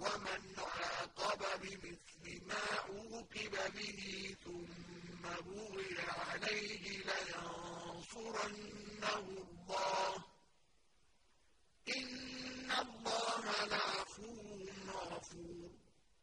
وَمَنْ عَاقَبَ بِمِثْلِ مَا عُوقِبَ بِهِ ثُمَّ بُغِيَ عَلَيْهِ لَيَنصُرَنَّهُ